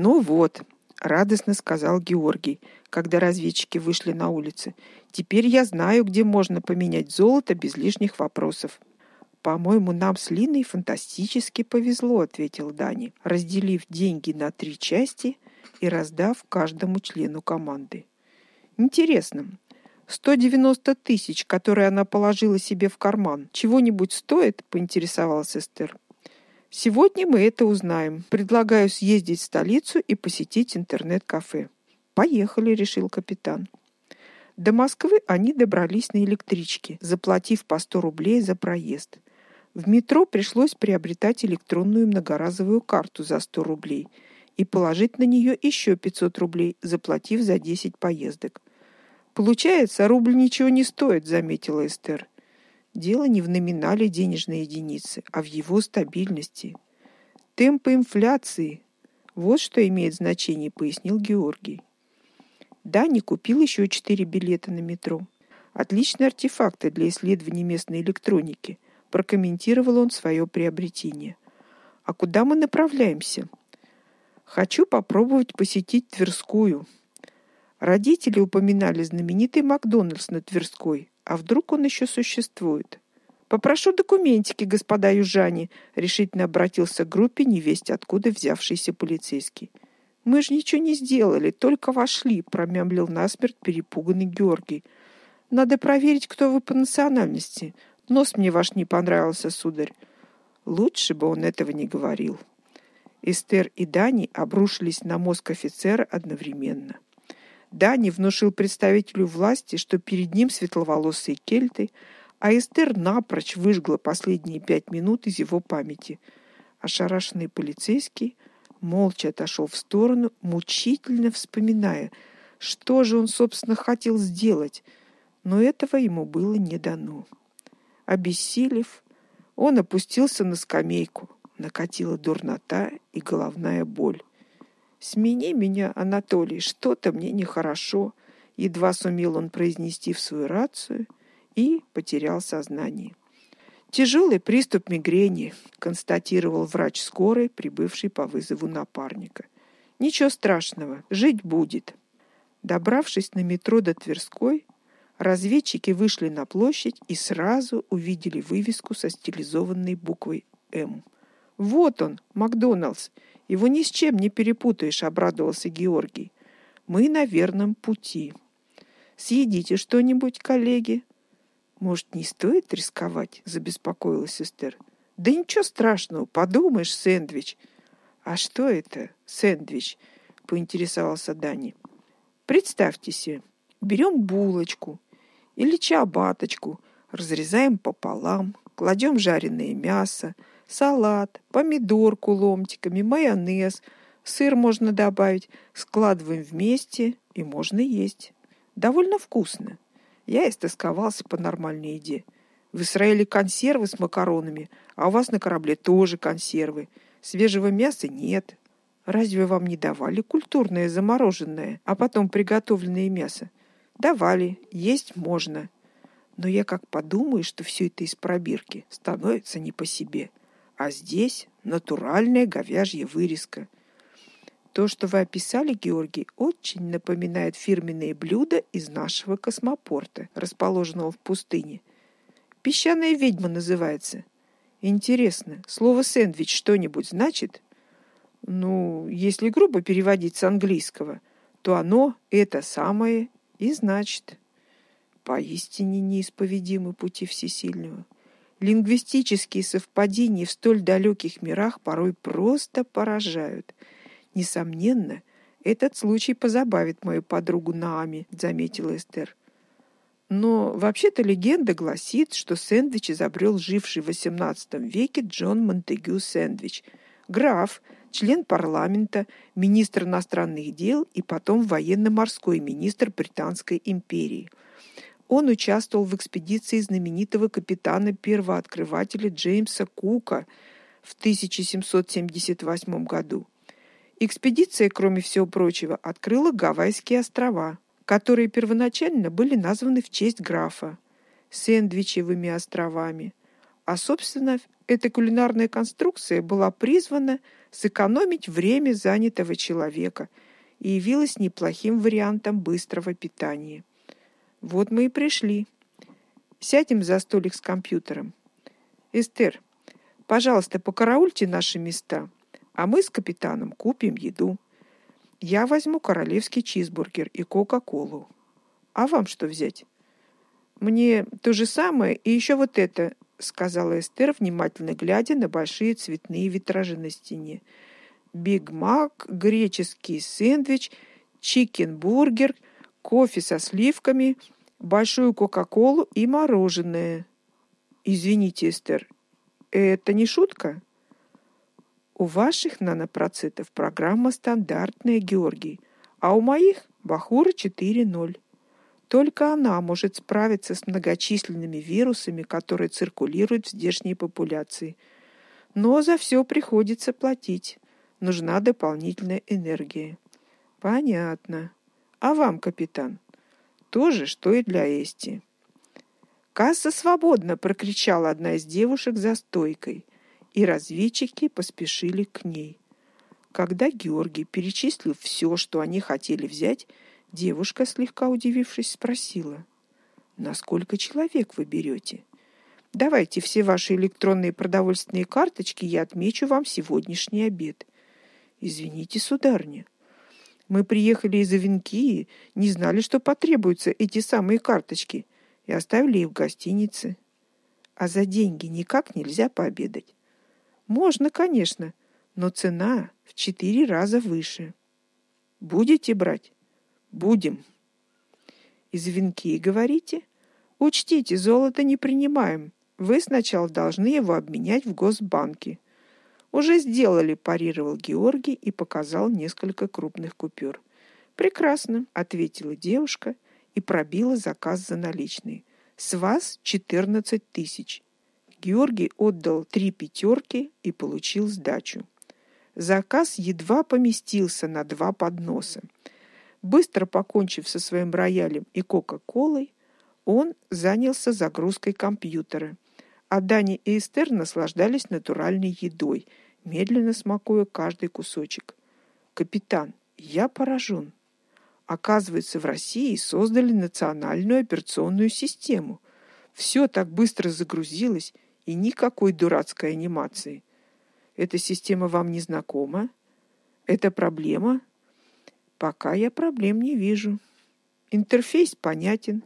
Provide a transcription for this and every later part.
Ну вот, радостно сказал Георгий, когда разведчики вышли на улицу. Теперь я знаю, где можно поменять золото без лишних вопросов. По-моему, нам с Линой фантастически повезло, ответил Дани, разделив деньги на три части и раздав каждому члену команды. Интересно, 190 тысяч, которые она положила себе в карман, чего-нибудь стоит? поинтересовалась Эстер. Сегодня мы это узнаем. Предлагаю съездить в столицу и посетить интернет-кафе. Поехали, решил капитан. До Москвы они добрались на электричке, заплатив по 100 рублей за проезд. В метро пришлось приобретать электронную многоразовую карту за 100 рублей и положить на нее еще 500 рублей, заплатив за 10 поездок. Получается, рубль ничего не стоит, заметила Эстер. Дело не в номинале денежной единицы, а в его стабильности. Темпы инфляции вот что имеет значение, пояснил Георгий. Дани купил еще четыре билета на метро. Отличные артефакты для исследования местной электроники, прокомментировал он свое приобретение. А куда мы направляемся? Хочу попробовать посетить Тверскую. Родители упоминали знаменитый Макдональдс на Тверской, а вдруг он еще существует? Попрошу документики, господа южане, решительно обратился к группе невесть откуда взявшийся полицейский. Мы же ничего не сделали, только вошли, промямлил насмерть перепуганный Георгий. Надо проверить, кто вы по национальности. Нос мне ваш не понравился, сударь. Лучше бы он этого не говорил. Эстер и Дани обрушились на мозг офицера одновременно. Дани внушил представителю власти, что перед ним светловолосые кельты, а Эстер напрочь выжгла последние пять минут из его памяти. Ошарашенный полицейский молча отошел в сторону, мучительно вспоминая, что же он собственно хотел сделать, но этого ему было не дано. Обессилев, он опустился на скамейку. Накатила дурнота и головная боль. Смени меня, Анатолий, что-то мне нехорошо, едва сумел он произнести в свою рацию и потерял сознание. Тяжелый приступ мигрени, констатировал врач скорой, прибывший по вызову напарника. Ничего страшного, жить будет. Добравшись на метро до Тверской, разведчики вышли на площадь и сразу увидели вывеску со стилизованной буквой М. Вот он, Макдоналдс. Его ни с чем не перепутаешь, обрадовался Георгий. Мы на верном пути. Съедите что-нибудь, коллеги. Может, не стоит рисковать, забеспокоилась сестер. Да ничего страшного, подумаешь, сэндвич. А что это, сэндвич? поинтересовался Дани. Представьте себе, берем булочку или чабаточку, разрезаем пополам, кладем жареное мясо, салат, помидорку ломтиками, майонез, сыр можно добавить, складываем вместе и можно есть. Довольно вкусно. Я истосковался по нормальной еде. В Израиле консервы с макаронами, а у вас на корабле тоже консервы. Свежего мяса нет. Разве вам не давали культурное замороженное, а потом приготовленное мясо? Давали, есть можно. Но я как подумаю, что все это из пробирки, становится не по себе а здесь натуральная говяжья вырезка. То, что вы описали, Георгий, очень напоминает фирменные блюда из нашего космопорта, расположенного в пустыне. Песчаная ведьма называется. Интересно, слово сэндвич что-нибудь значит? Ну, если грубо переводить с английского, то оно это самое и значит. Поистине неисповедимы пути всесильного. Лингвистические совпадения в столь далеких мирах порой просто поражают. Несомненно, этот случай позабавит мою подругу Наами, заметила Эстер. Но вообще-то легенда гласит, что сэндвич изобрел живший в XVIII веке Джон Монтегю Сэндвич, граф, член парламента, министр иностранных дел и потом военно-морской министр Британской империи – он участвовал в экспедиции знаменитого капитана-первооткрывателя Джеймса Кука в 1778 году. Экспедиция, кроме всего прочего, открыла Гавайские острова, которые первоначально были названы в честь графа Сэндвичевыми островами, А собственно, эта кулинарная конструкция была призвана сэкономить время занятого человека и явилась неплохим вариантом быстрого питания. Вот мы и пришли. Сядем за столик с компьютером. Эстер, пожалуйста, покараульте наши места, а мы с капитаном купим еду. Я возьму королевский чизбургер и кока-колу. А вам что взять? Мне то же самое и еще вот это, сказала Эстер, внимательно глядя на большие цветные витражи на стене. Биг Мак, греческий сэндвич, чикен-бургер, кофе со сливками, большую кока-колу и мороженое. Извините, Эстер, это не шутка? У ваших нанопроцитов программа стандартная, Георгий, а у моих Бахура 4.0. Только она может справиться с многочисленными вирусами, которые циркулируют в здешней популяции. Но за все приходится платить. Нужна дополнительная энергия. Понятно. А вам, капитан, то же, что и для Эсти. Касса свободна, прокричала одна из девушек за стойкой, и разведчики поспешили к ней. Когда Георгий перечислил все, что они хотели взять, Девушка, слегка удивившись, спросила: "На сколько человек вы берете? Давайте все ваши электронные продовольственные карточки, я отмечу вам сегодняшний обед". Извините, сударыня. Мы приехали из Авенкии, не знали, что потребуются эти самые карточки, и оставили их в гостинице. А за деньги никак нельзя пообедать. Можно, конечно, но цена в четыре раза выше. Будете брать? Будем. Из венки говорите? Учтите, золото не принимаем. Вы сначала должны его обменять в Госбанке. Уже сделали, парировал Георгий и показал несколько крупных купюр. Прекрасно, ответила девушка и пробила заказ за наличные. С вас 14 тысяч. Георгий отдал три пятерки и получил сдачу. Заказ едва поместился на два подноса. Быстро покончив со своим роялем и кока-колой, он занялся загрузкой компьютера. А Дани и Эстер наслаждались натуральной едой, медленно смакуя каждый кусочек. Капитан, я поражен. Оказывается, в России создали национальную операционную систему. Все так быстро загрузилось, и никакой дурацкой анимации. Эта система вам не знакома? Это проблема? Пока я проблем не вижу. Интерфейс понятен.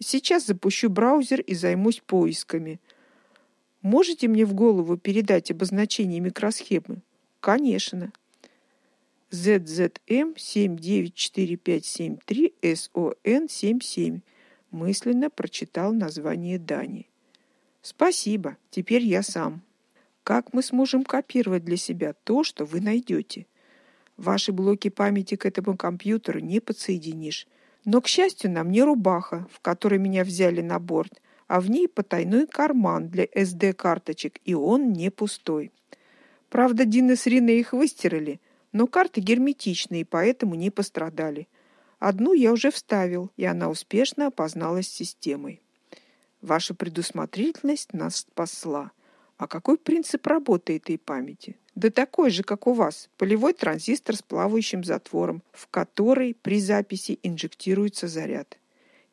Сейчас запущу браузер и займусь поисками. Можете мне в голову передать обозначение микросхемы? Конечно. ZZM794573SON77 мысленно прочитал название Дани. Спасибо. Теперь я сам. Как мы сможем копировать для себя то, что вы найдете? Ваши блоки памяти к этому компьютеру не подсоединишь. Но к счастью, на мне рубаха, в которой меня взяли на борт, а в ней потайной карман для SD-карточек, и он не пустой. Правда, Дина с Риной их выстирали, но карты герметичные, поэтому не пострадали. Одну я уже вставил, и она успешно опозналась системой. Ваша предусмотрительность нас спасла. А какой принцип работы этой памяти? Да такой же, как у вас, полевой транзистор с плавающим затвором, в который при записи инжектируется заряд.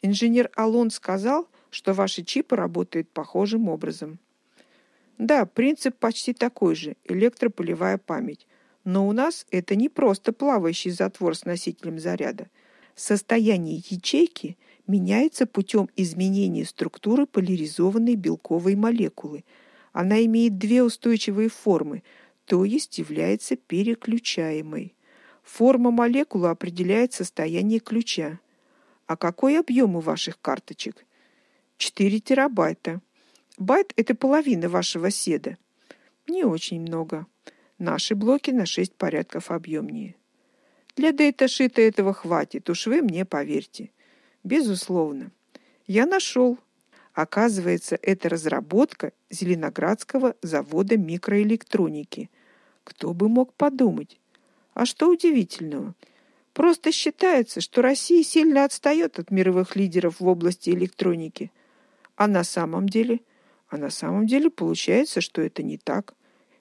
Инженер Алон сказал, что ваши чипы работают похожим образом. Да, принцип почти такой же электрополевая память. Но у нас это не просто плавающий затвор с носителем заряда. Состояние ячейки меняется путем изменения структуры поляризованной белковой молекулы. Она имеет две устойчивые формы – то есть является переключаемой. Форма молекулы определяет состояние ключа. А какой объем у ваших карточек? 4 терабайта. Байт это половина вашего седа. Не очень много. Наши блоки на 6 порядков объемнее. Для дейташита этого хватит, уж вы мне поверьте. Безусловно. Я нашел. Оказывается, это разработка Зеленоградского завода микроэлектроники – кто бы мог подумать? А что удивительного? Просто считается, что Россия сильно отстает от мировых лидеров в области электроники. А на самом деле А на самом деле получается, что это не так.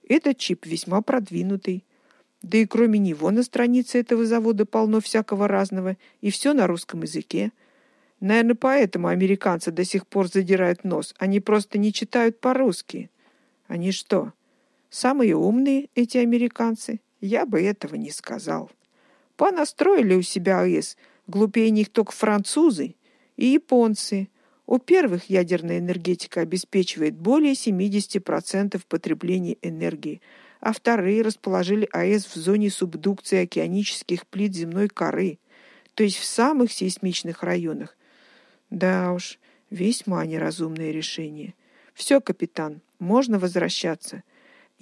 Этот чип весьма продвинутый. Да и кроме него на странице этого завода полно всякого разного, и все на русском языке. Наверное, поэтому американцы до сих пор задирают нос. Они просто не читают по-русски. Они что, самые умные эти американцы? Я бы этого не сказал. Понастроили у себя АЭС, глупее них только французы и японцы. У первых ядерная энергетика обеспечивает более 70% потребления энергии, а вторые расположили АЭС в зоне субдукции океанических плит земной коры, то есть в самых сейсмичных районах. Да уж, весьма неразумное решение. Все, капитан, можно возвращаться.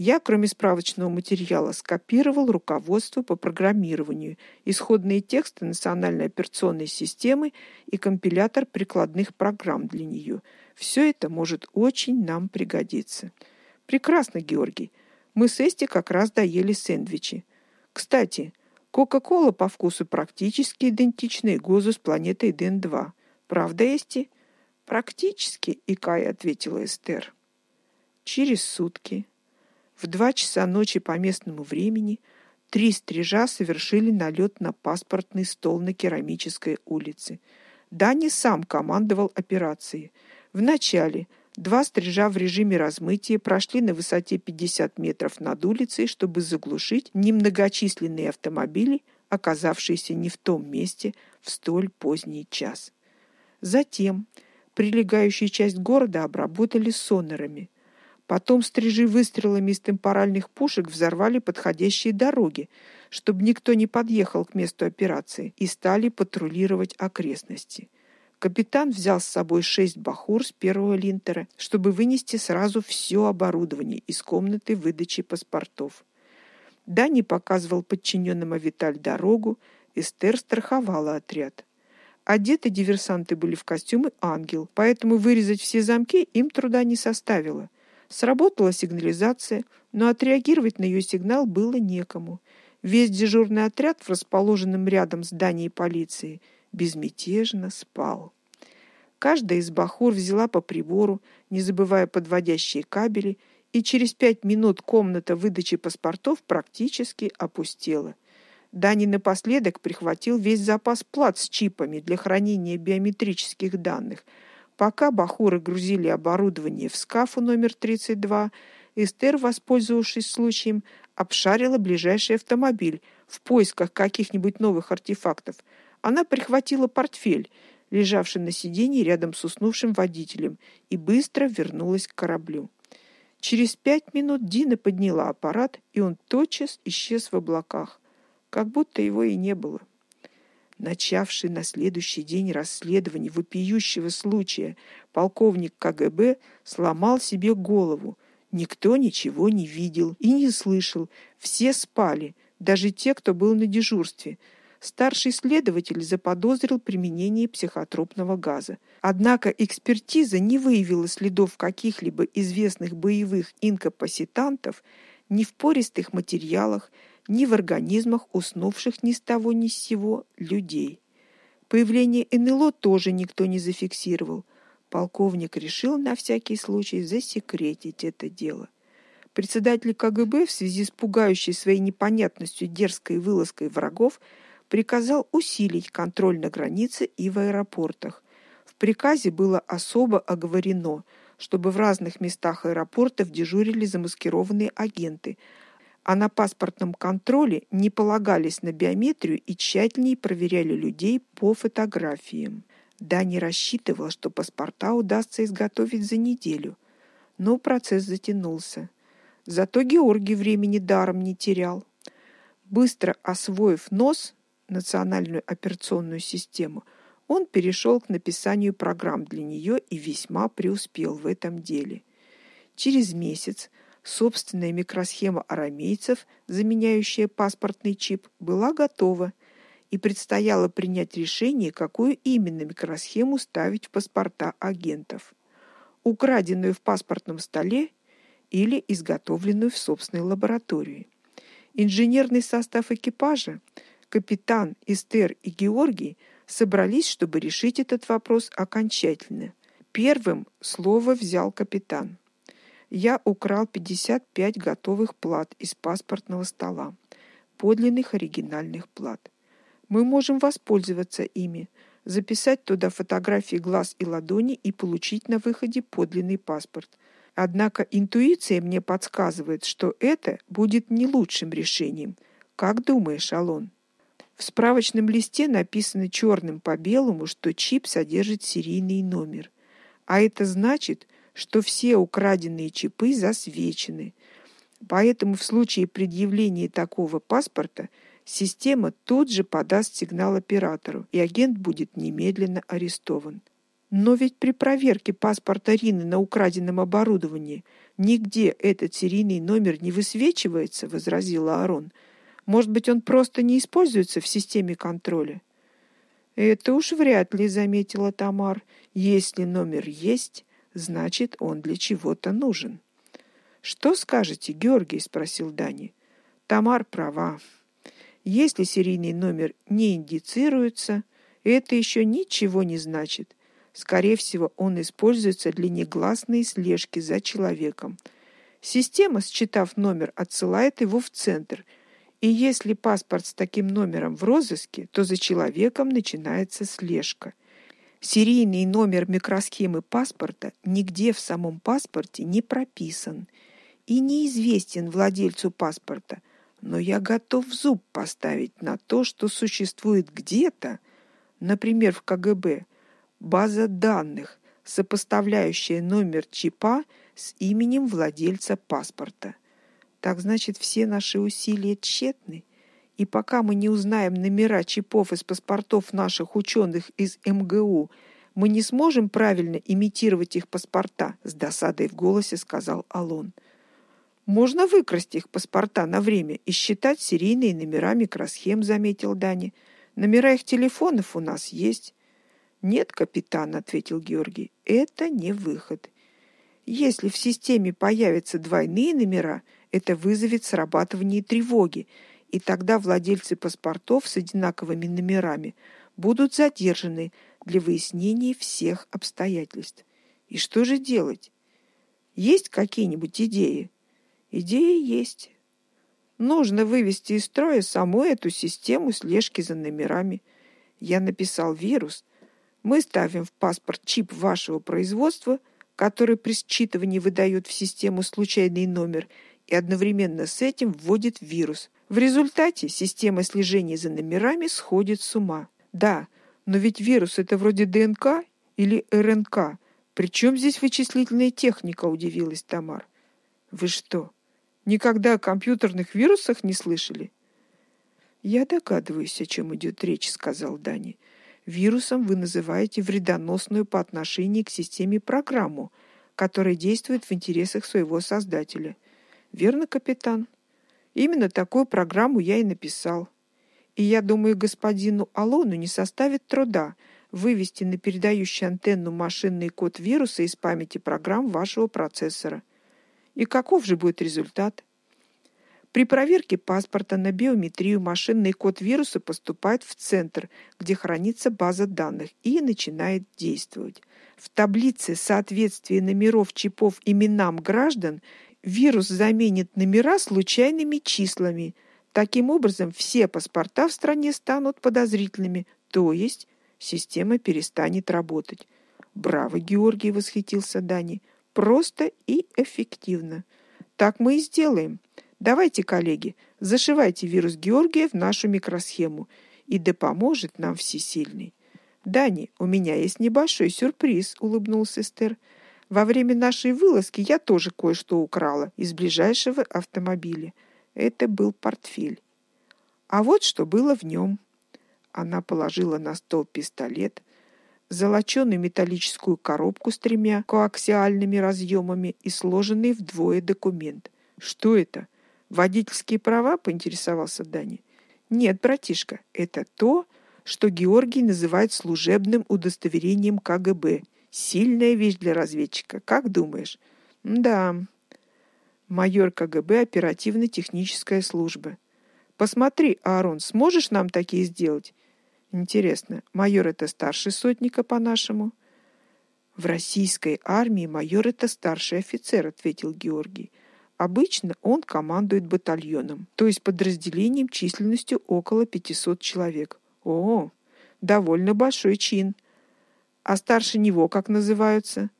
Я, кроме справочного материала, скопировал руководство по программированию, исходные тексты национальной операционной системы и компилятор прикладных программ для нее. Все это может очень нам пригодиться. Прекрасно, Георгий. Мы с Эсти как раз доели сэндвичи. Кстати, Кока-кола по вкусу практически идентична ГОЗу с планетой Ден-2. Правда, Эсти? Практически, икая ответила Эстер. Через сутки в два часа ночи по местному времени три стрижа совершили налет на паспортный стол на Керамической улице. Дани сам командовал операцией. Вначале два стрижа в режиме размытия прошли на высоте 50 метров над улицей, чтобы заглушить немногочисленные автомобили, оказавшиеся не в том месте в столь поздний час. Затем прилегающую часть города обработали сонорами. Потом стрижи выстрелами из темпоральных пушек взорвали подходящие дороги, чтобы никто не подъехал к месту операции, и стали патрулировать окрестности. Капитан взял с собой шесть бахур с первого линтера, чтобы вынести сразу все оборудование из комнаты выдачи паспортов. Дани показывал подчиненным Авиталь дорогу, Эстер страховала отряд. Одеты диверсанты были в костюмы ангел, поэтому вырезать все замки им труда не составило. Сработала сигнализация, но отреагировать на ее сигнал было некому. Весь дежурный отряд в расположенном рядом здании полиции безмятежно спал. Каждая из бахур взяла по прибору, не забывая подводящие кабели, и через пять минут комната выдачи паспортов практически опустела. Дани напоследок прихватил весь запас плат с чипами для хранения биометрических данных – Пока бахуры грузили оборудование в скафу номер 32, Эстер, воспользовавшись случаем, обшарила ближайший автомобиль в поисках каких-нибудь новых артефактов. Она прихватила портфель, лежавший на сиденье рядом с уснувшим водителем, и быстро вернулась к кораблю. Через пять минут Дина подняла аппарат, и он тотчас исчез в облаках, как будто его и не было начавший на следующий день расследование вопиющего случая, полковник КГБ сломал себе голову. Никто ничего не видел и не слышал, все спали, даже те, кто был на дежурстве. Старший следователь заподозрил применение психотропного газа. Однако экспертиза не выявила следов каких-либо известных боевых инкапаситантов ни в пористых материалах, ни в организмах уснувших ни с того ни с сего людей. Появление НЛО тоже никто не зафиксировал. Полковник решил на всякий случай засекретить это дело. Председатель КГБ в связи с пугающей своей непонятностью дерзкой вылазкой врагов приказал усилить контроль на границе и в аэропортах. В приказе было особо оговорено, чтобы в разных местах аэропортов дежурили замаскированные агенты – а на паспортном контроле не полагались на биометрию и тщательнее проверяли людей по фотографиям. Дани рассчитывал, что паспорта удастся изготовить за неделю, но процесс затянулся. Зато Георгий времени даром не терял. Быстро освоив НОС, национальную операционную систему, он перешел к написанию программ для нее и весьма преуспел в этом деле. Через месяц Собственная микросхема арамейцев, заменяющая паспортный чип, была готова, и предстояло принять решение, какую именно микросхему ставить в паспорта агентов: украденную в паспортном столе или изготовленную в собственной лаборатории. Инженерный состав экипажа, капитан Эстер и Георгий собрались, чтобы решить этот вопрос окончательно. Первым слово взял капитан. Я украл 55 готовых плат из паспортного стола, подлинных оригинальных плат. Мы можем воспользоваться ими, записать туда фотографии глаз и ладони и получить на выходе подлинный паспорт. Однако интуиция мне подсказывает, что это будет не лучшим решением. Как думаешь, Алон? В справочном листе написано черным по белому, что чип содержит серийный номер. А это значит, что все украденные чипы засвечены. Поэтому в случае предъявления такого паспорта система тут же подаст сигнал оператору, и агент будет немедленно арестован. Но ведь при проверке паспорта Рины на украденном оборудовании нигде этот серийный номер не высвечивается, возразила Арон. Может быть, он просто не используется в системе контроля? Это уж вряд ли, заметила Тамар. Если номер есть, значит, он для чего-то нужен. Что скажете, Георгий, спросил Дани. Тамар права. Если серийный номер не индицируется, это еще ничего не значит. Скорее всего, он используется для негласной слежки за человеком. Система, считав номер, отсылает его в центр. И если паспорт с таким номером в розыске, то за человеком начинается слежка. Серийный номер микросхемы паспорта нигде в самом паспорте не прописан и неизвестен владельцу паспорта, но я готов зуб поставить на то, что существует где-то, например, в КГБ, база данных, сопоставляющая номер чипа с именем владельца паспорта. Так значит, все наши усилия тщетны. И пока мы не узнаем номера чипов из паспортов наших ученых из МГУ, мы не сможем правильно имитировать их паспорта, с досадой в голосе сказал Алон. Можно выкрасть их паспорта на время и считать серийные номера микросхем, заметил Дани. Номера их телефонов у нас есть. Нет, капитан, ответил Георгий. Это не выход. Если в системе появятся двойные номера, это вызовет срабатывание тревоги, и тогда владельцы паспортов с одинаковыми номерами будут задержаны для выяснения всех обстоятельств. И что же делать? Есть какие-нибудь идеи? Идеи есть. Нужно вывести из строя саму эту систему слежки за номерами. Я написал вирус. Мы ставим в паспорт чип вашего производства, который при считывании выдает в систему случайный номер и одновременно с этим вводит вирус – в результате система слежения за номерами сходит с ума. Да, но ведь вирус это вроде ДНК или РНК. Причем здесь вычислительная техника, удивилась Тамар. Вы что, никогда о компьютерных вирусах не слышали? Я догадываюсь, о чем идет речь, сказал Дани. Вирусом вы называете вредоносную по отношению к системе программу, которая действует в интересах своего создателя. Верно, капитан? Именно такую программу я и написал. И я думаю, господину Алону не составит труда вывести на передающую антенну машинный код вируса из памяти программ вашего процессора. И каков же будет результат? При проверке паспорта на биометрию машинный код вируса поступает в центр, где хранится база данных, и начинает действовать. В таблице соответствия номеров чипов именам граждан вирус заменит номера случайными числами. Таким образом, все паспорта в стране станут подозрительными, то есть система перестанет работать. Браво, Георгий, восхитился Дани. Просто и эффективно. Так мы и сделаем. Давайте, коллеги, зашивайте вирус Георгия в нашу микросхему, и да поможет нам всесильный. Дани, у меня есть небольшой сюрприз, улыбнулся Эстер. Во время нашей вылазки я тоже кое-что украла из ближайшего автомобиля. Это был портфель. А вот что было в нем. Она положила на стол пистолет, золоченую металлическую коробку с тремя коаксиальными разъемами и сложенный вдвое документ. Что это? Водительские права, поинтересовался Дани. Нет, братишка, это то, что Георгий называет служебным удостоверением КГБ Сильная вещь для разведчика. Как думаешь? Да. Майор КГБ оперативно-технической службы. Посмотри, Арон, сможешь нам такие сделать? Интересно, майор это старший сотника по-нашему? В российской армии майор это старший офицер, ответил Георгий. Обычно он командует батальоном, то есть подразделением численностью около 500 человек. О, довольно большой чин. А старше него как называются?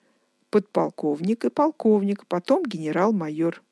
Подполковник и полковник, потом генерал-майор.